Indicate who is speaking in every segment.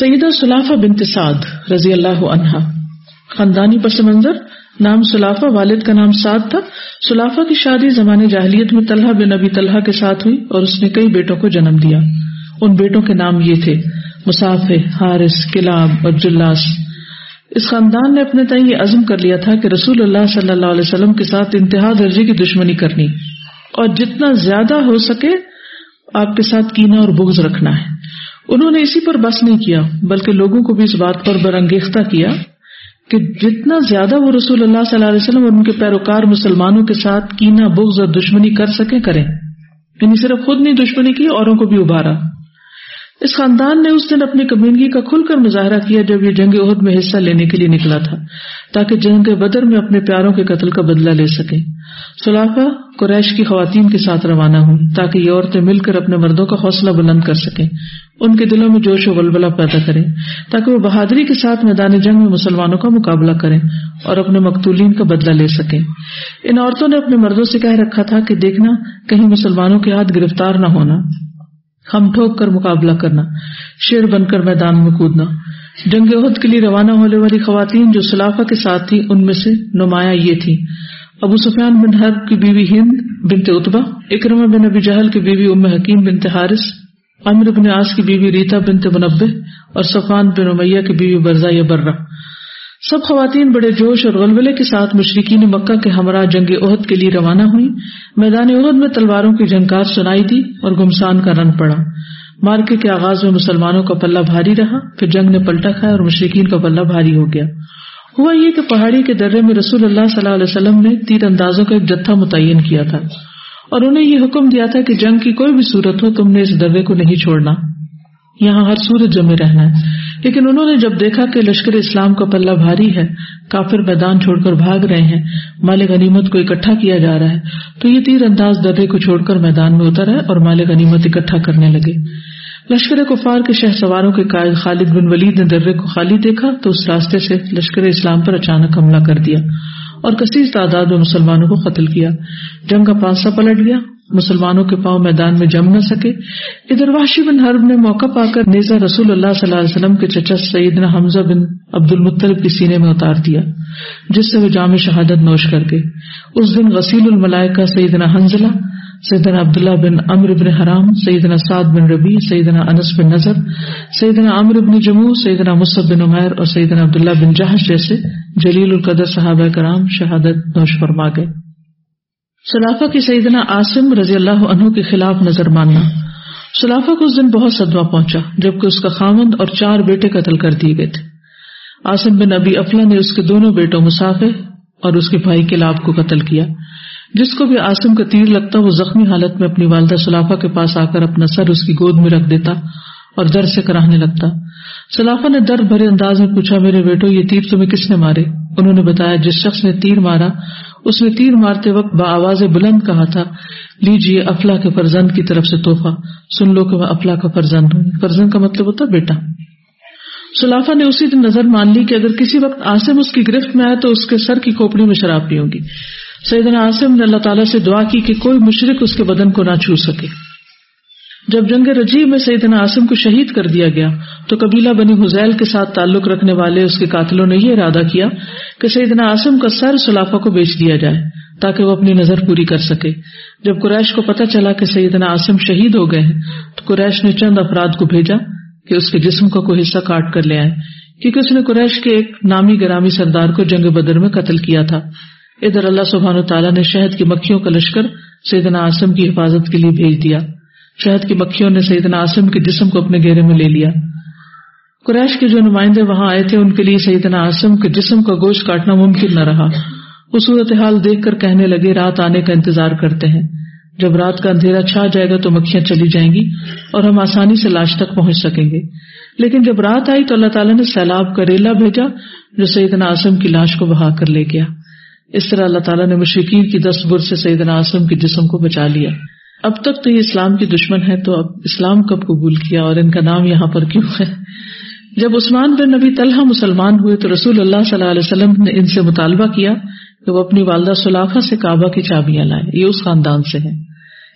Speaker 1: سیدہ سلافہ بنت سعد رضی اللہ عنہا۔ خاندانی پس منظر، نام سلافہ، والد کا نام سعد تھا۔ سلافہ کی شادی زمانے جاہلیت میں طلحہ بن ابی طلحہ کے ساتھ ہوئی اور اس نے کئی بیٹوں کو جنم دیا۔ ان بیٹوں کے نام یہ تھے مساف حارث، کلاب اور جلاس اس خاندان نے اپنے تئیں یہ عزم کر لیا تھا کہ رسول اللہ صلی اللہ علیہ وسلم کے ساتھ انتہا درجے کی دشمنی کرنی اور جتنا زیادہ ہو سکے، آپ کے ساتھ کینا اور بغض رکھنا ہے۔ انہوں نے اسی پر بس نہیں کیا، بلکہ لوگوں کو بھی اس بات پر برنگیختہ کیا کہ جتنا زیادہ وہ رسول اللہ صلی اللہ علیہ وسلم اور ان کے پیروکار مسلمانوں کے ساتھ کینا بغض اور دشمنی کر سکے کریں۔ یعنی صرف خود نہیں دشمنی کی، اوروں کو بھی ابھارا۔ اس خاندان نے اس دن اپنی کمیونگی کا کھل کر مظاہرہ کیا جب یہ جنگ عہد میں حصہ لینے کے لیے نکلا تھا، تاکہ جنگ بدر میں اپنے پیاروں کے قتل کا بدلہ لے سکے۔ سلافہ قریش کی خواتین کے ساتھ روانہ ہوئی تاکہ یہ عورتیں مل کر اپنے مردوں کا حوصلہ بلند کر سکیں۔ ان کے دلوں میں جوش و ولبلا پیدا کریں، تاکہ وہ بہادری کے ساتھ میدان جنگ میں مسلمانوں کا مقابلہ کریں اور اپنے مقتولین کا بدلہ لے سکیں۔ ان عورتوں نے اپنے مردوں سے کہہ رکھا تھا کہ دیکھنا، کہیں مسلمانوں کے ہاتھ گرفتار نہ ہونا۔ ہم ٹھوک کر مقابلہ کرنا، شیر بن کر میدان میں کودنا۔ جنگ عہد کے لیے روانہ ہونے والی خواتین جو سلافہ کے ساتھ تھی ان میں سے نمایاں یہ تھی ابو سفیان بن حرب کی بیوی ہند بنتے اتبا اکرما بن ابی جہل کی بیوی ام حکیم بنتے حارث امر بن آس کی بیوی ریتا بنتے منبع اور سفان بن امیہ کی بیوی برزا یا برہ سب خواتین بڑے جوش اور غلبلے کے ساتھ مشرقین مکہ کے ہمراہ جنگ عہد کے لیے روانہ ہوئی میدان عہد میں تلواروں کی جھنکار سنائی دی اور گمسان کا رن پڑا۔ مارکے کے آغاز میں مسلمانوں کا پلہ بھاری رہا، پھر جنگ نے پلٹا کھایا اور مشرقین کا پلہ بھاری ہو گیا۔ ہوا یہ کہ پہاڑی کے درے میں رسول اللہ صلی اللہ علیہ وسلم نے تیر اندازوں کا ایک جتھا متعین کیا تھا۔ اور انہیں یہ حکم دیا تھا کہ جنگ کی کوئی بھی صورت ہو، تم نے اس درے کو نہیں چھوڑنا۔ یہاں ہر صورت جمے رہنا ہے۔ لیکن انہوں نے جب دیکھا کہ لشکر اسلام کا پلہ بھاری ہے، کافر میدان چھوڑ کر بھاگ رہے ہیں، مال غنیمت کو اکٹھا کیا جا رہا ہے، تو یہ تیر انداز درے کو چھوڑ کر میدان میں اتر ہے اور مال غنیمت اکٹھا کرنے لگے۔ لشکر کفار کے شہ سواروں کے قائد خالد بن ولید نے درے کو خالی دیکھا تو اس راستے سے لشکر اسلام پر اچانک حملہ کر دیا اور کثیر تعداد میں مسلمانوں کو قتل کیا۔ جنگ کا پانسا پلٹ گیا۔ مسلمانوں کے پاؤں میدان میں جم نہ سکے۔ ادھر واشی بن حرب نے موقع پا کر نیزا رسول اللہ صلی اللہ علیہ وسلم کے چچا سعید حمزہ بن عبد المطلب کی سینے میں اتار دیا، جس سے وہ جامع شہادت نوش کر گئے۔ اس دن غسیل الملائکہ سیدنا حنزلہ، سیدنا عبداللہ بن امر ابن حرام، سیدنا سعد بن ربی سیدنا انس بن نظر سیدنا امر ابن جموں سیدنا مصب بن عمیر اور سیدنا عبداللہ بن جہش جیسے جلیل القدر صحابہ کرام شہادت نوش فرما گئے۔ سلافہ کی سیدنا آسم رضی اللہ عنہ کے خلاف نظر ماننا۔ سلافہ کو اس دن بہت صدمہ پہنچا، جبکہ اس کا خامند اور چار بیٹے قتل کر دیے گئے تھے۔ آسم بن ابی افلا نے اس کے دونوں بیٹوں مسافے اور اس کے بھائی کے لاب کو قتل کیا، جس کو بھی آسم کا تیر لگتا وہ زخمی حالت میں اپنی والدہ سلافہ کے پاس آ کر اپنا سر اس کی گود میں رکھ دیتا اور در سے کرانے لگتا۔ سلافہ نے درد بھرے انداز میں پوچھا، میرے بیٹو، یہ تیر تمہیں کس نے مارے؟ انہوں نے بتایا، جس شخص نے تیر مارا، اس نے تیر مارتے وقت بآواز بلند کہا تھا لیجیے افلا کے فرزند کی طرف سے توحفہ سن لو کہ میں افلا کا فرزند ہوں فرزند کا مطلب ہوتا بیٹا۔ سلافہ نے اسی دن نظر مان لی کہ اگر کسی وقت آسم اس کی گرفت میں آئے تو اس کے سر کی کھوپڑی میں شراب پیوں گی۔ سیدنا آسم نے اللہ تعالیٰ سے دعا کی کہ کوئی مشرق اس کے بدن کو نہ چھو سکے۔ جب جنگ رجیب میں سیدنا آسم کو شہید کر دیا گیا تو قبیلہ بنی حزیل کے ساتھ تعلق رکھنے والے اس کے قاتلوں نے یہ ارادہ کیا کہ سیدنا آسم کا سر سلافہ کو بیچ دیا جائے تاکہ وہ اپنی نظر پوری کر سکے۔ جب قریش کو پتا چلا کہ سیدنا آسم شہید ہو گئے ہیں، تو قریش نے چند افراد کو بھیجا کہ اس کے جسم کا کوئی حصہ کاٹ کر لے آئے کیونکہ اس نے قریش کے ایک نامی گرامی سردار کو جنگ بدر میں قتل کیا تھا۔ ادھر اللہ سبحان تعالیٰ نے شہد کی مکھیوں کا لشکر سیدنا آسم کی حفاظت کے لیے بھیج دیا۔ شہد کی مکھیوں نے سیدنا آسم کے جسم کو اپنے گھیرے میں لے لیا۔ قریش کے جو نمائندے وہاں آئے تھے، ان کے لیے سیدنا آسم کے جسم کا گوشت کاٹنا ممکن نہ رہا۔ وہ صورت حال دیکھ کر کہنے لگے، رات آنے کا انتظار کرتے ہیں۔ جب رات کا اندھیرا چھا جائے گا تو مکھیاں چلی جائیں گی اور ہم آسانی سے لاش تک پہنچ سکیں گے۔ لیکن جب رات آئی تو اللہ تعالیٰ نے سیلاب کا ریلا بھیجا جو سیدنا آسم کی لاش کو بہا کر لے گیا۔ اس طرح اللہ تعالیٰ نے مشرقین کی دس بر سے سیدنا آسم کے جسم کو بچا لیا۔ اب تک تو یہ اسلام کی دشمن ہے، تو اب اسلام کب قبول کیا اور ان کا نام یہاں پر کیوں ہے؟ جب عثمان بن نبی طلحہ مسلمان ہوئے تو رسول اللہ صلی اللہ علیہ وسلم نے ان سے مطالبہ کیا کہ وہ اپنی والدہ سلافہ سے کعبہ کی چابیاں لائے یہ اس خاندان سے ہیں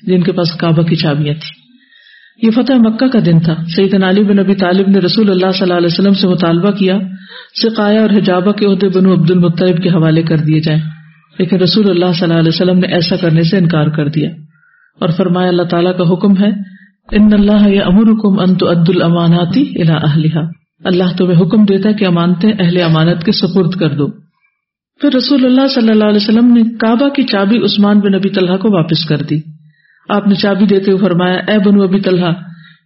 Speaker 1: جن کے پاس کعبہ کی چابیاں تھی یہ فتح مکہ کا دن تھا۔ سعید علی بن نبی طالب نے رسول اللہ صلی اللہ علیہ وسلم سے مطالبہ کیا سقایا اور حجابہ کے عہدے بنو عبد المطیب کے حوالے کر دیے جائیں۔ لیکن رسول اللہ صلی اللہ علیہ وسلم نے ایسا کرنے سے انکار کر دیا۔ اور فرمایا، اللہ تعالیٰ کا حکم ہے، ان اللہ یا امر حکم انت عد الماناتی اہلیہ اللہ تمہیں حکم دیتا کہ امانتے اہل امانت کے سپرد کر دو۔ پھر رسول اللہ صلی اللہ علیہ وسلم نے کعبہ کی چابی عثمان بن نبی طلحہ کو واپس کر دی۔ آپ نے چابی دیتے ہوئے فرمایا، اے بنو ابی طلحہ،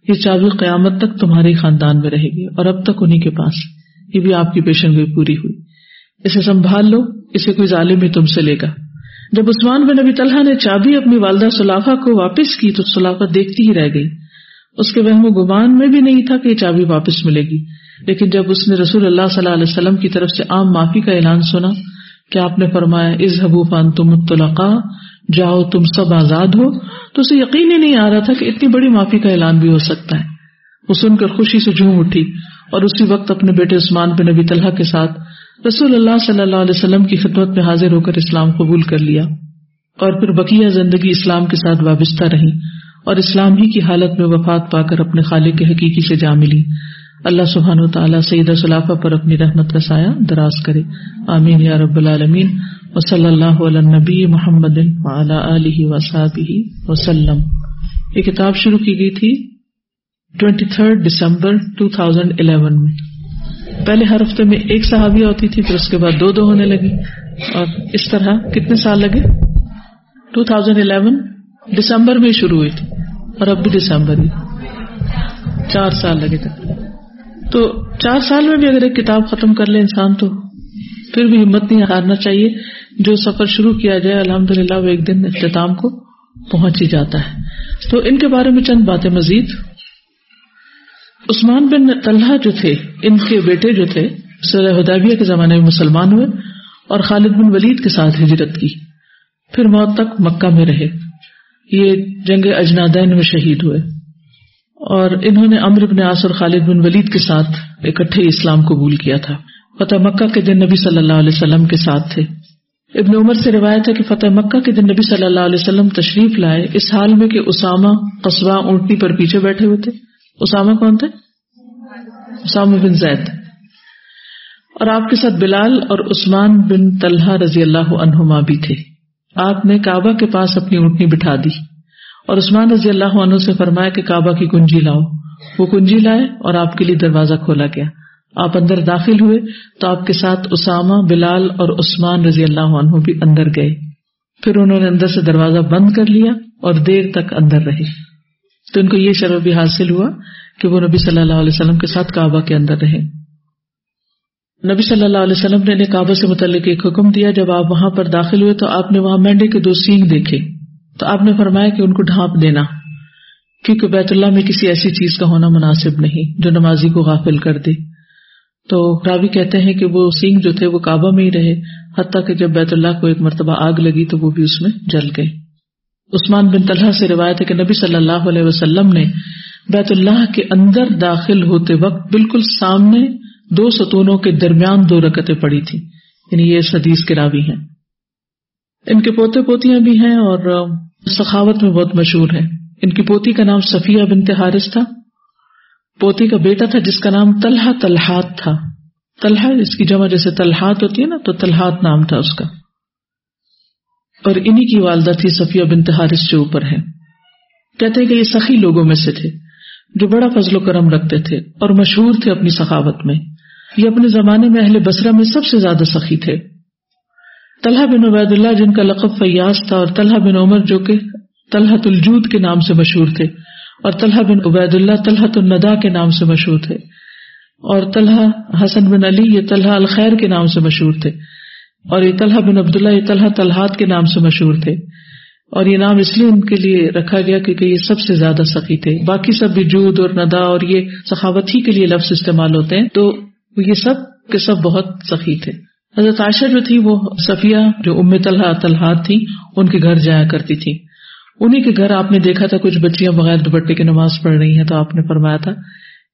Speaker 1: یہ چابی قیامت تک تمہارے خاندان میں رہے گی اور اب تک انہیں کے پاس۔ یہ بھی آپ کی پیشن گوئی پوری ہوئی۔ اسے سنبھال لو، اسے کوئی ظالم ہی تم سے لے گا۔ جب عثمان بن نبی طلحہ نے چابی اپنی والدہ سلافہ کو واپس کی تو سلافہ دیکھتی ہی رہ گئی۔ اس کے وہم و گمان میں بھی نہیں تھا کہ یہ چابی واپس ملے گی۔ لیکن جب اس نے رسول اللہ صلی اللہ علیہ وسلم کی طرف سے عام معافی کا اعلان سنا کہ آپ نے فرمایا از حبوفان تم متلقا جاؤ تم سب آزاد ہو، تو اسے یقین ہی نہیں آ رہا تھا کہ اتنی بڑی معافی کا اعلان بھی ہو سکتا ہے۔ وہ سن کر خوشی سے جھوم اٹھی اور اسی وقت اپنے بیٹے عثمان بن نبی طلحہ کے ساتھ رسول اللہ صلی اللہ علیہ وسلم کی خدمت میں حاضر ہو کر اسلام قبول کر لیا اور پھر بقیہ زندگی اسلام کے ساتھ وابستہ رہی اور اسلام ہی کی حالت میں وفات پا کر اپنے خالق کے حقیقی سے جا ملی۔ اللہ سبحان و تعالیٰ سعید صلافہ پر اپنی رحمت کا سایہ دراز کرے۔ آمین یا رب العالمین۔ و صلی اللہ نبی محمد علیہ وصحب وسلم۔ یہ کتاب شروع کی گئی تھی۔ Twenty third December two thousand eleven میں۔ پہلے ہر ہفتے میں ایک صحابیہ ہوتی تھی، پھر اس کے بعد دو دو ہونے لگی۔ اور اس طرح کتنے سال لگے؟ ٹو تھاؤزینڈ الیون دسمبر میں شروع ہوئی تھی اور اب بھی دسمبر ہی۔ چار سال لگے تھے۔ تو چار سال میں بھی اگر ایک کتاب ختم کر لے انسان تو پھر بھی ہمت نہیں ہارنا چاہیے۔ جو سفر شروع کیا جائے الحمد للہ وہ ایک دن اختتام کو پہنچ ہی جاتا ہے۔ تو ان کے بارے میں چند باتیں مزید۔ عثمان بن طلحہ جو تھے، ان کے بیٹے جو تھے حدیبیہ کے زمانے میں مسلمان ہوئے اور خالد بن ولید کے ساتھ ہجرت کی۔ پھر موت تک مکہ میں رہے۔ یہ جنگ اجنادین میں شہید ہوئے۔ اور انہوں نے امر ابن عاص اور خالد بن ولید کے ساتھ اکٹھے اسلام قبول کیا تھا۔ فتح مکہ کے دن نبی صلی اللہ علیہ وسلم کے ساتھ تھے۔ ابن عمر سے روایت ہے کہ فتح مکہ کے دن نبی صلی اللہ علیہ وسلم تشریف لائے، اس حال میں کہ اسامہ قصبہ اونٹنی پر پیچھے بیٹھے ہوئے تھے۔ اسامہ کون تھے؟ اسامہ بن زید۔ اور آپ کے ساتھ بلال اور عثمان بن طلحہ رضی اللہ عنہما بھی تھے۔ آپ نے کعبہ کے پاس اپنی اونٹنی بٹھا دی۔ اور عثمان رضی اللہ عنہ سے فرمایا کہ کعبہ کی کنجی لاؤ۔ وہ کنجی لائے اور آپ کے لیے دروازہ کھولا گیا۔ آپ اندر داخل ہوئے تو آپ کے ساتھ اسامہ، بلال اور عثمان رضی اللہ عنہ بھی اندر گئے۔ پھر انہوں نے اندر سے دروازہ بند کر لیا اور دیر تک اندر رہے۔ تو ان کو یہ شرف بھی حاصل ہوا کہ وہ نبی صلی اللہ علیہ وسلم کے ساتھ کعبہ کے اندر رہے نبی صلی اللہ علیہ وسلم نے کعبہ سے متعلق ایک حکم دیا، جب آپ وہاں پر داخل ہوئے تو آپ نے وہاں مینڈے کے دو سینگ دیکھے۔ تو آپ نے فرمایا کہ ان کو ڈھانپ دینا، کیونکہ بیت اللہ میں کسی ایسی چیز کا ہونا مناسب نہیں جو نمازی کو غافل کر دے۔ تو راوی کہتے ہیں کہ وہ سینگ جو تھے وہ کعبہ میں ہی رہے، حتیٰ کہ جب بیت اللہ کو ایک مرتبہ آگ لگی تو وہ بھی اس میں جل گئے۔ عثمان بن طلحہ سے روایت ہے کہ نبی صلی اللہ علیہ وسلم نے بیت اللہ کے اندر داخل ہوتے وقت بالکل سامنے دو ستونوں کے درمیان دو رکتیں پڑی تھی یعنی یہ حدیث کے راوی ہیں۔ ان کے پوتے پوتیاں بھی ہیں اور سخاوت میں بہت مشہور ہے ان کی پوتی کا نام صفیہ بنت حارث تھا۔ پوتی کا بیٹا تھا جس کا نام طلحہ طلحات تھا۔ طلحہ اس کی جمع جیسے طلحات ہوتی ہے نا تو طلحات نام تھا اس کا۔ اور انہی کی والدہ تھی صفیہ بنت حارث جو اوپر ہے کہتے ہیں کہ یہ سخی لوگوں میں سے تھے جو بڑا فضل و کرم رکھتے تھے اور مشہور تھے اپنی سخاوت میں۔ یہ اپنے زمانے میں اہل بسرا میں سب سے زیادہ سخی تھے۔ طلحہ بن عبید اللہ جن کا لقب فیاض تھا اور طلحہ بن عمر جو کہ طلحت الجود کے نام سے مشہور تھے اور طلحہ بن عبید اللہ طلحت الندا کے نام سے مشہور تھے اور طلحہ حسن بن علی یہ طلحہ الخیر کے نام سے مشہور تھے۔ اور یہ طلحہ بن عبداللہ، یہ طلحہ طلحات کے نام سے مشہور تھے۔ اور یہ نام اس لیے ان کے لیے رکھا گیا کیونکہ یہ سب سے زیادہ سخی تھے۔ باقی سب بھی جود اور ندا اور یہ سخاوت ہی کے لیے لفظ استعمال ہوتے ہیں۔ تو یہ سب کے سب بہت سخی تھے۔ حضرت عائشہ جو تھی، وہ صفیہ جو ام طلحہ طلحات تھی، ان کے گھر جایا کرتی تھی۔ انہیں کے گھر آپ نے دیکھا تھا، کچھ بچیاں بغیر دوپٹے کی نماز پڑھ رہی ہیں، تو آپ نے فرمایا تھا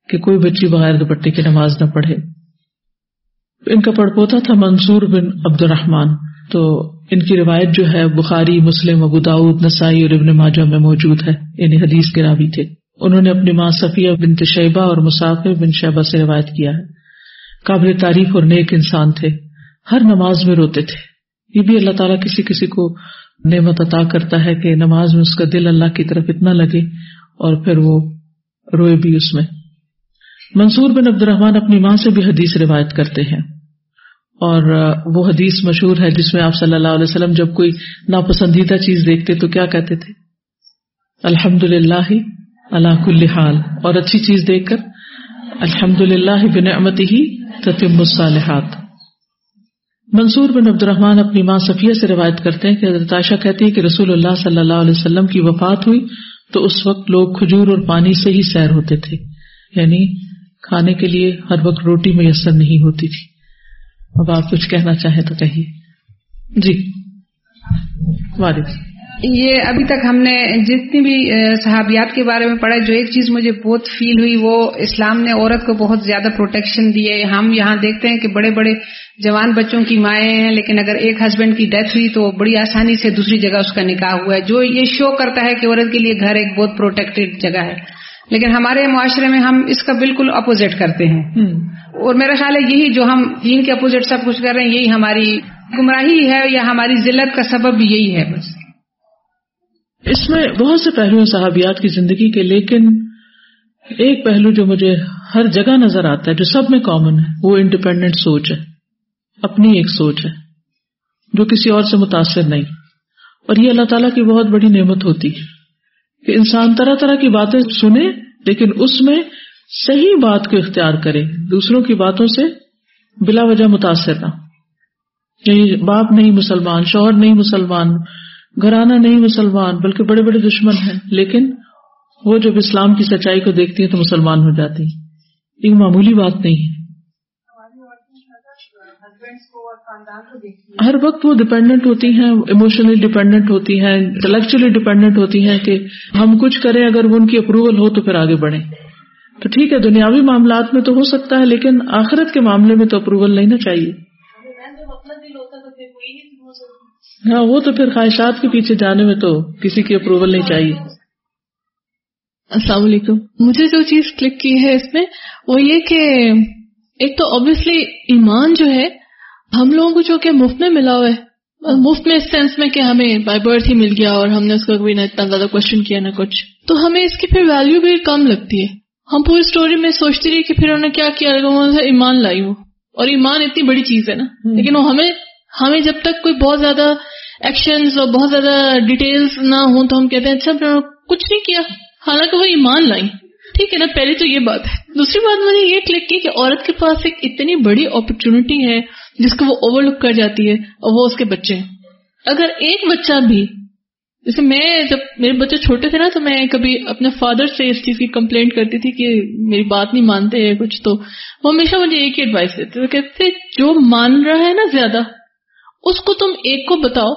Speaker 1: کہ کوئی بچی بغیر دوپٹے کی نماز نہ پڑھے۔ ان کا پڑ پوتا تھا منصور بن عبد الرحمان تو ان کی روایت جو ہے، بخاری، مسلم، ابو داود نسائی اور ابن ماجہ میں موجود ہے۔ یعنی حدیث کے راوی تھے۔ انہوں نے اپنی ماں صفیہ بن تشیبہ اور مسافر بن شہبہ سے روایت کیا ہے۔ قابل تعریف اور نیک انسان تھے۔ ہر نماز میں روتے تھے۔ یہ بھی اللہ تعالیٰ کسی کسی کو نعمت عطا کرتا ہے کہ نماز میں اس کا دل اللہ کی طرف اتنا لگے اور پھر وہ روئے بھی اس میں۔ منصور بن عبد الرحمان اپنی ماں سے بھی حدیث روایت کرتے ہیں۔ اور وہ حدیث مشہور ہے جس میں آپ صلی اللہ علیہ وسلم جب کوئی ناپسندیدہ چیز دیکھتے تو کیا کہتے تھے؟ الحمد للہ اللہ کل حال۔ اور اچھی چیز دیکھ کر الحمد للہ بن امت ہی تتم الصالحات۔ منصور بن عبد الرحمان اپنی ماں صفیہ سے روایت کرتے ہیں کہ حضرت عائشہ کہتی ہے کہ رسول اللہ صلی اللہ علیہ وسلم کی وفات ہوئی تو اس وقت لوگ کھجور اور پانی سے ہی سیر ہوتے تھے۔ یعنی کھانے کے لیے ہر وقت روٹی میسر نہیں ہوتی تھی۔ اب آپ کچھ کہنا چاہیں تو کہیے۔ جی۔ وعلیکم
Speaker 2: یہ ابھی تک ہم نے جتنی بھی صحابیات کے بارے میں پڑھا، جو ایک چیز مجھے بہت فیل ہوئی، وہ اسلام نے عورت کو بہت زیادہ پروٹیکشن دی ہے۔ ہم یہاں دیکھتے ہیں کہ بڑے بڑے جوان بچوں کی مائیں ہیں، لیکن اگر ایک ہسبینڈ کی ڈیتھ ہوئی تو بڑی آسانی سے دوسری جگہ اس کا نکاح ہوا ہے۔ جو یہ شو کرتا ہے کہ عورت کے لیے گھر ایک بہت پروٹیکٹڈ جگہ ہے۔ لیکن ہمارے معاشرے میں ہم اس کا بالکل اپوزٹ کرتے ہیں۔ اور میرا خیال ہے یہی جو ہم دین کے اپوزٹ سب کچھ کر رہے ہیں یہی ہماری گمراہی ہے یا ہماری ذلت کا سبب بھی یہی ہے بس۔
Speaker 1: اس میں بہت سے پہلو صحابیات کی زندگی کے لیکن ایک پہلو جو مجھے ہر جگہ نظر آتا ہے جو سب میں کامن ہے وہ انڈیپینڈنٹ سوچ ہے۔ اپنی ایک سوچ ہے جو کسی اور سے متاثر نہیں۔ اور یہ اللہ تعالیٰ کی بہت بڑی نعمت ہوتی ہے۔ کہ انسان طرح طرح کی باتیں سنے لیکن اس میں صحیح بات کو اختیار کرے، دوسروں کی باتوں سے بلا وجہ متاثر نہ یعنی باپ نہیں مسلمان، شوہر نہیں مسلمان، گھرانہ نہیں مسلمان، بلکہ بڑے بڑے دشمن ہیں۔ لیکن وہ جب اسلام کی سچائی کو دیکھتی ہیں تو مسلمان ہو جاتی ہیں۔ ایک معمولی بات نہیں ہے۔ ہر وقت وہ ڈپینڈنٹ ہوتی ہیں ایموشنلی ڈپینڈنٹ ہوتی ہیں انٹلیکچولی ڈپینڈنٹ ہوتی ہیں کہ ہم کچھ کریں اگر وہ ان کی اپروول ہو تو پھر آگے بڑھیں۔ تو ٹھیک ہے دنیاوی معاملات میں تو ہو سکتا ہے لیکن آخرت کے معاملے میں تو اپروول نہیں نا چاہیے۔ ہاں وہ تو پھر خواہشات کے پیچھے جانے میں تو کسی کی اپروول نہیں چاہیے۔
Speaker 3: السلام علیکم۔ مجھے جو چیز کلک کی ہے اس میں وہ یہ کہ ایک تو آبیسلی ایمان جو ہے ہم لوگوں کو جو کہ مفت میں ملا ہوا ہے۔ مفت میں اس سینس میں کہ ہمیں بائی برتھ ہی مل گیا اور ہم نے اس کا کوئی نہ اتنا زیادہ کوشچن کیا نہ کچھ۔ تو ہمیں اس کی پھر ویلو بھی کم لگتی ہے۔ ہم پوری اسٹوری میں سوچتی رہی کہ پھر انہوں نے کیا کیا؟ ایمان لائی ہو اور ایمان اتنی بڑی چیز ہے نا۔ لیکن وہ ہمیں ہمیں جب تک کوئی بہت زیادہ ایکشن اور بہت زیادہ ڈیٹیلس نہ ہوں تو ہم کہتے ہیں اچھا کچھ نہیں کیا۔ حالانکہ وہ ایمان لائی۔ ٹھیک ہے نا پہلے تو یہ بات ہے۔ دوسری بات مجھے یہ کلک کی کہ عورت کے پاس ایک اتنی بڑی اپرچونٹی ہے جس کو وہ اوور لک کر جاتی ہے اور وہ اس کے بچے ہیں۔ اگر ایک بچہ بھی، جیسے میں جب میرے بچے چھوٹے تھے نا، تو میں کبھی اپنے فادر سے اس چیز کی کمپلینٹ کرتی تھی کہ میری بات نہیں مانتے کچھ، تو وہ ہمیشہ مجھے ایک ہی ایڈوائس دیتے وہ کہتے جو مان رہا ہے نا زیادہ، اس کو تم ایک کو بتاؤ،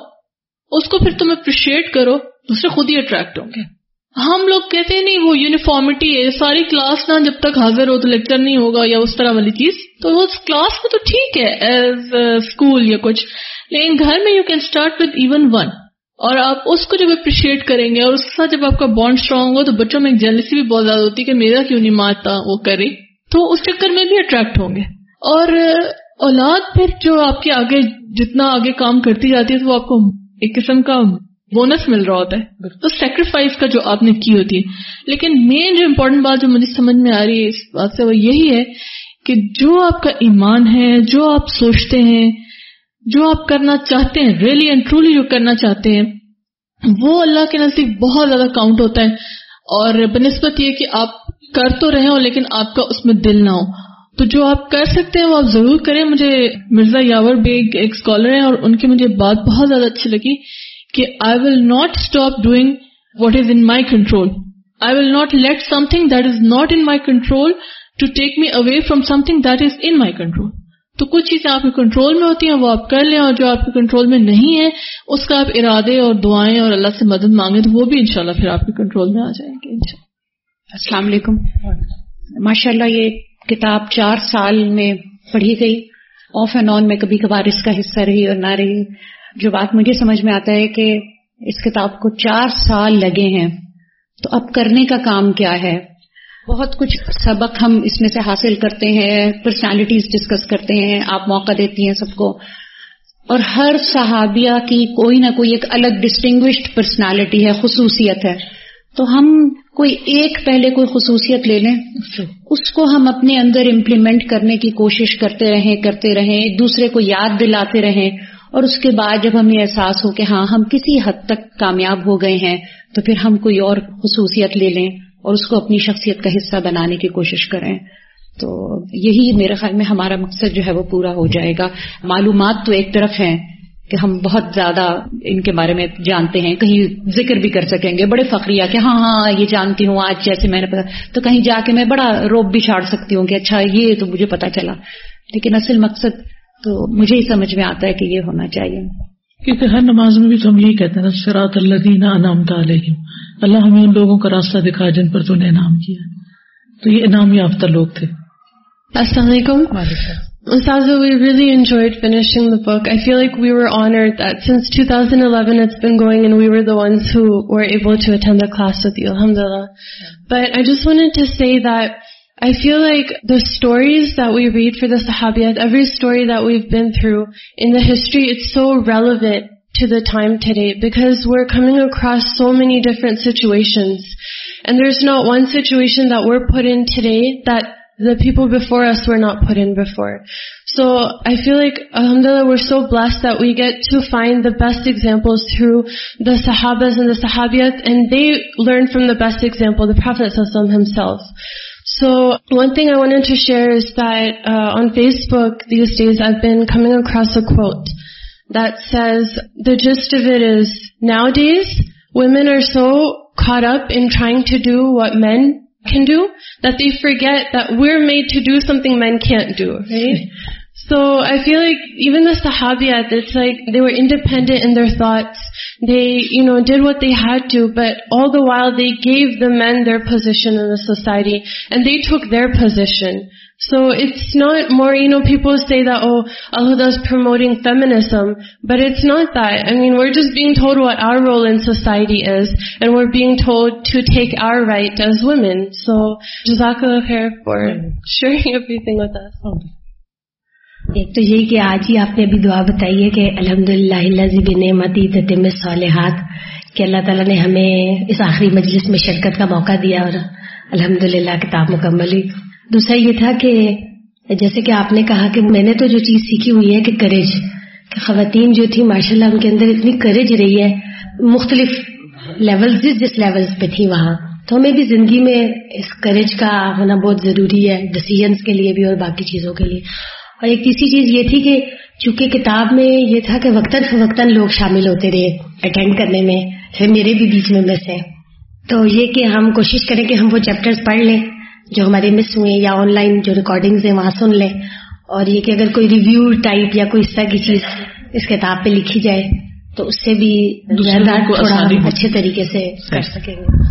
Speaker 3: اس کو پھر تم اپریشیٹ کرو، دوسرے خود ہی اٹریکٹ ہوں گے۔ ہم لوگ کہتے ہیں نہیں وہ یونیفارمٹی ہے، ساری کلاس نہ جب تک حاضر ہو تو لیکچر نہیں ہوگا یا اس طرح والی چیز۔ تو وہ کلاس میں تو ٹھیک ہے ایز اسکول یا کچھ۔ لیکن گھر میں you can start with even one اور آپ اس کو جب اپریشیٹ کریں گے اور اس کے ساتھ جب آپ کا بانڈ اسٹرانگ ہو تو بچوں میں ایک جیلسی بھی بہت زیادہ ہوتی ہے کہ میرا کیوں نہیں مارتا وہ کرے۔ تو اس چکر میں بھی اٹریکٹ ہوں گے۔ اور اولاد پھر جو آپ کے آگے، جتنا آگے کام کرتی جاتی ہے تو وہ آپ کو ایک قسم کا بونس مل رہا ہوتا ہے۔ تو سیکریفائس کا جو آپ نے کی ہوتی ہے۔ لیکن مین جو امپورٹنٹ بات جو مجھے سمجھ میں آ رہی ہے اس بات سے وہ یہی ہے کہ جو آپ کا ایمان ہے، جو آپ سوچتے ہیں، جو آپ کرنا چاہتے ہیں ریئلی اینڈ ٹرولی جو کرنا چاہتے ہیں، وہ اللہ کے نزدیک بہت زیادہ کاؤنٹ ہوتا ہے۔ اور بنسبت یہ کہ آپ کر تو رہے ہو لیکن آپ کا اس میں دل نہ ہو۔ تو جو آپ کر سکتے ہیں وہ آپ ضرور کریں۔ مجھے مرزا یاور بیگ ایک اسکالر ہیں اور ان کی مجھے بات بہت زیادہ اچھی لگی۔ کہ I will not stop doing what is in my control I will not let something that is not in my control to take me away from something that is in my control تو کچھ چیزیں آپ کے control میں ہوتی ہیں، وہ آپ کر لیں اور جو آپ کے کنٹرول میں نہیں ہے اس کا آپ ارادے اور دعائیں اور اللہ سے مدد مانگیں تو وہ بھی انشاءاللہ پھر آپ کے کنٹرول میں آ جائیں گے
Speaker 4: السلام علیکم۔ ماشاء اللہ یہ کتاب چار سال میں پڑھی گئی آف اینڈ آن میں کبھی کبھار اس کا حصہ رہی اور نہ رہی۔ جو بات مجھے سمجھ میں آتا ہے کہ اس کتاب کو چار سال لگے ہیں، تو اب کرنے کا کام کیا ہے؟ بہت کچھ سبق ہم اس میں سے حاصل کرتے ہیں پرسنالٹیز ڈسکس کرتے ہیں، آپ موقع دیتی ہیں سب کو۔ اور ہر صحابیہ کی کوئی نہ کوئی ایک الگ ڈسٹنگوشڈ پرسنالٹی ہے، خصوصیت ہے۔ تو ہم کوئی ایک پہلے کوئی خصوصیت لے لیں، اس کو ہم اپنے اندر امپلیمنٹ کرنے کی کوشش کرتے رہیں کرتے رہیں ایک دوسرے کو یاد دلاتے رہیں۔ اور اس کے بعد جب ہمیں احساس ہو کہ ہاں ہم کسی حد تک کامیاب ہو گئے ہیں، تو پھر ہم کوئی اور خصوصیت لے لیں اور اس کو اپنی شخصیت کا حصہ بنانے کی کوشش کریں۔ تو یہی میرے خیال میں ہمارا مقصد جو ہے وہ پورا ہو جائے گا۔ معلومات تو ایک طرف ہیں کہ ہم بہت زیادہ ان کے بارے میں جانتے ہیں، کہیں ذکر بھی کر سکیں گے، بڑے فخریہ کہ ہاں ہاں یہ جانتی ہوں، آج جیسے میں نے پتا۔ تو کہیں جا کے میں بڑا روپ بھی چھاڑ سکتی ہوں کہ اچھا یہ تو مجھے پتا چلا۔ لیکن اصل مقصد تو مجھے ہی سمجھ میں آتا ہے کہ یہ ہونا چاہیے
Speaker 1: کیونکہ ہر نماز میں بھی تو ہم یہی کہتے ہیں سراط اللہ دینا انعام علیہم اللہ ہمیں ان لوگوں کا راستہ دکھا جن پر تو نے انعام کیا تو یہ انعام یافتہ لوگ تھے
Speaker 5: السلام علیکم Ustaza, we really enjoyed finishing the book. I feel like we were honored that since 2011 it's been going and we were the ones who were able to attend the class with you, alhamdulillah. But I just wanted to say that I feel like the stories that we read for the Sahabiyat, every story that we've been through in the history, it's so relevant to the time today because we're coming across so many different situations. And there's not one situation that we're put in today that the people before us were not put in before. So I feel like, alhamdulillah, we're so blessed that we get to find the best examples through the Sahabas and the Sahabiyat, and they learn from the best example, the Prophet himself. So one thing I wanted to share is that uh, on Facebook these days I've been coming across a quote that says, the gist of it is, nowadays, women are so caught up in trying to do what men can do that they forget that we're made to do something men can't do, right? So I feel like even the Sahabiyat, it's like they were independent in their thoughts. They, you know, did what they had to, but all the while they gave the men their position in the society and they took their position. So it's not more, you know, people say that, oh, Al-Huda's promoting feminism, but it's not that. I mean, we're just being told what our role in society is, and we're being told to take our right as women. So, Jazakallah khair for sharing everything with us.
Speaker 6: ایک تو یہی کہ آج ہی آپ نے ابھی دعا بتائی ہے کہ الحمد للہ ذب نعمتی تتم صالحات، کہ اللہ تعالیٰ نے ہمیں اس آخری مجلس میں شرکت کا موقع دیا اور الحمد للہ کتاب مکمل ہوئی۔ دوسرا یہ تھا کہ جیسے کہ آپ نے کہا کہ میں نے تو جو چیز سیکھی ہوئی ہے کہ کریج کہ خواتین جو تھی ماشاء اللہ ان کے اندر اتنی کریج رہی ہے، مختلف لیول جس جس لیول پہ تھی وہاں۔ تو ہمیں بھی زندگی میں اس کریج کا ہونا بہت ضروری ہے ڈسیزنس کے لیے بھی اور باقی چیزوں کے لیے۔ اور ایک تیسری چیز یہ تھی کہ چونکہ کتاب میں یہ تھا کہ وقتاً فوقتاً لوگ شامل ہوتے رہے اٹینڈ کرنے میں پھر میرے بھی بیچ میں مس ہے تو یہ کہ ہم کوشش کریں کہ ہم وہ چیپٹرز پڑھ لیں جو ہمارے مس ہوئے یا آن لائن جو ریکارڈنگز ہیں وہاں سن لیں۔ اور یہ کہ اگر کوئی ریویو ٹائپ یا کوئی اس طرح کی چیز اس کتاب پہ لکھی جائے تو اس سے بھی تھوڑا اچھے طریقے سے کر سکیں گے۔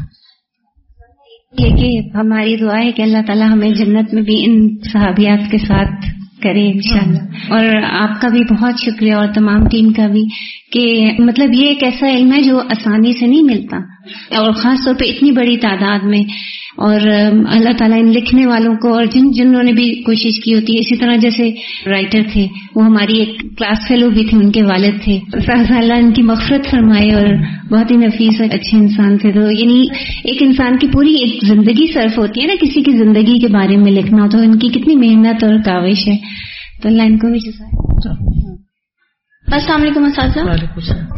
Speaker 7: یہ کہ ہماری دعا ہے کہ اللہ تعالیٰ ہمیں جنت میں بھی ان صحابیات کے ساتھ کرے انشاءاللہ۔ اور آپ کا بھی بہت شکریہ اور تمام ٹیم کا بھی کہ مطلب یہ ایک ایسا علم ہے جو آسانی سے نہیں ملتا اور خاص طور پہ اتنی بڑی تعداد میں اور اللہ تعالیٰ ان لکھنے والوں کو اور جن جنہوں نے بھی کوشش کی ہوتی ہے، اسی طرح جیسے رائٹر تھے، وہ ہماری ایک کلاس فیلو بھی تھے، ان کے والد تھے۔ اللہ ان کی مغفرت فرمائے اور بہت ہی نفیس اور اچھے انسان تھے۔ تو یعنی ایک انسان کی پوری ایک زندگی صرف ہوتی ہے نا کسی کی زندگی کے بارے میں لکھنا، تو ان کی کتنی محنت اور کاوش ہے۔ تو اللہ ان کو بھی
Speaker 8: السلام علیکم اساتذہ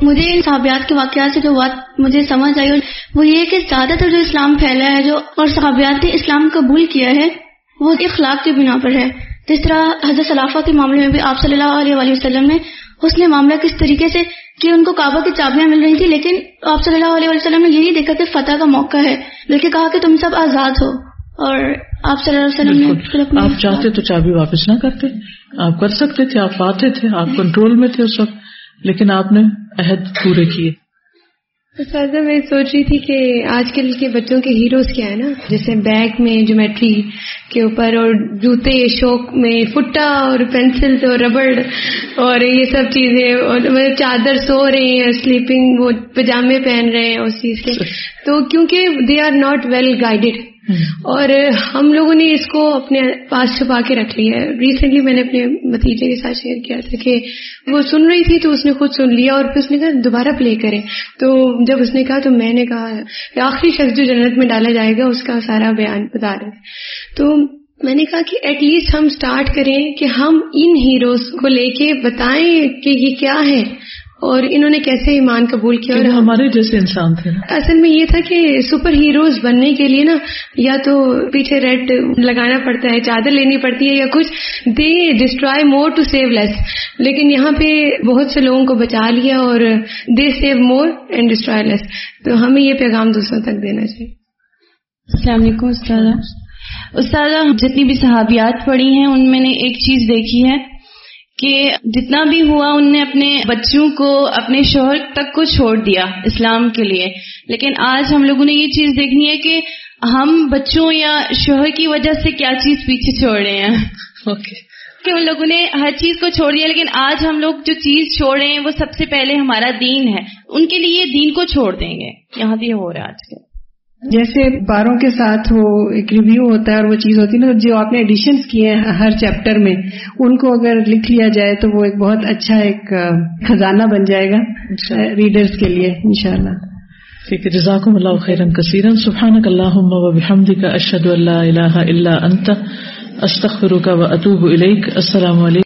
Speaker 8: مجھے ان صحابیات کے واقعات سے جو بات مجھے سمجھ آئی وہ یہ کہ زیادہ تر جو اسلام پھیلا ہے جو اور صحابیات نے اسلام قبول کیا ہے وہ اخلاق کی بنا پر ہے۔ جس طرح حضرت صلافہ کے معاملے میں بھی آپ صلی اللہ علیہ وآلہ وسلم نے اس نے معاملہ کس طریقے سے کہ ان کو کعبہ کی چابیاں مل رہی تھی لیکن آپ صلی اللہ علیہ وسلم نے یہی دیکھا کہ فتح کا موقع ہے بلکہ کہا کہ تم سب آزاد ہو۔ اور آپ صلی اللہ علیہ وسلم
Speaker 1: آپ چاہتے تو چابی واپس نہ کرتے۔ آپ کر سکتے تھے آپ پاتے تھے آپ کنٹرول میں تھے اس وقت لیکن آپ نے عہد پورے کیے۔
Speaker 9: سادہ میں سوچ رہی تھی کہ آج کل کے بچوں کے ہیروز کیا ہے نا؟ جیسے بیگ میں جومیٹری کے اوپر اور جوتے شوق میں فٹا اور پینسل اور ربڑ اور یہ سب چیزیں اور چادر سو رہے ہیں سلیپنگ وہ پجامے پہن رہے ہیں اس چیز کے۔ تو کیونکہ they are not well guided Hmm. اور ہم لوگوں نے اس کو اپنے پاس چھپا کے رکھ لیا ہے۔ ریسنٹلی میں نے اپنے بتیجے کے ساتھ شیئر کیا تھا کہ وہ سن رہی تھی تو اس نے خود سن لیا اور پھر اس نے کہا دوبارہ پلے کرے تو جب اس نے کہا تو میں نے کہا آخری شخص جو جنت میں ڈالا جائے گا اس کا سارا بیان بتا رہے تو میں نے کہا کہ ایٹ لیسٹ ہم سٹارٹ کریں کہ ہم ان ہیروز کو لے کے بتائیں کہ یہ کیا ہے۔ اور انہوں نے کیسے ایمان قبول کیا اور
Speaker 1: ہمارے جیسے انسان تھے
Speaker 9: اصل میں یہ تھا کہ سپر ہیروز بننے کے لیے نا یا تو پیچھے ریڈ لگانا پڑتا ہے چادر لینی پڑتی ہے یا کچھ۔ They destroy more to save less لیکن یہاں پہ بہت سے لوگوں کو بچا لیا اور they save more and destroy less تو ہمیں یہ پیغام دوسروں تک دینا چاہیے۔
Speaker 10: السلام علیکم استاذہ۔ استاذہ جتنی بھی صحابیات پڑھی ہیں ان میں نے ایک چیز دیکھی ہے۔ کہ جتنا بھی ہوا ان نے اپنے بچوں کو اپنے شوہر تک کو چھوڑ دیا اسلام کے لیے۔ لیکن آج ہم لوگوں نے یہ چیز دیکھنی ہے کہ ہم بچوں یا شوہر کی وجہ سے کیا چیز پیچھے چھوڑ رہے ہیں۔
Speaker 1: اوکے
Speaker 10: کہ ان لوگوں نے ہر چیز کو چھوڑ دیا لیکن آج ہم لوگ جو چیز چھوڑ رہے ہیں وہ سب سے پہلے ہمارا دین ہے۔ ان کے لیے دین کو چھوڑ دیں گے۔ یہاں بھی ہو رہا ہے آج کل
Speaker 2: جیسے باروں کے ساتھ وہ ایک ریویو ہوتا ہے اور وہ چیز ہوتی ہے نا جو آپ نے ایڈیشنس کیے ہیں ہر چیپٹر میں ان کو اگر لکھ لیا جائے تو وہ ایک بہت اچھا ایک خزانہ بن جائے گا ریڈرز کے لیے انشاءاللہ۔
Speaker 1: ٹھیک ہے جزاکم اللہ خیرن کثیرن۔ سبحانک اللہم و بحمدک اشہد ان لا الہ الا انت استغفرک و اتوب الیک۔ السلام علیکم۔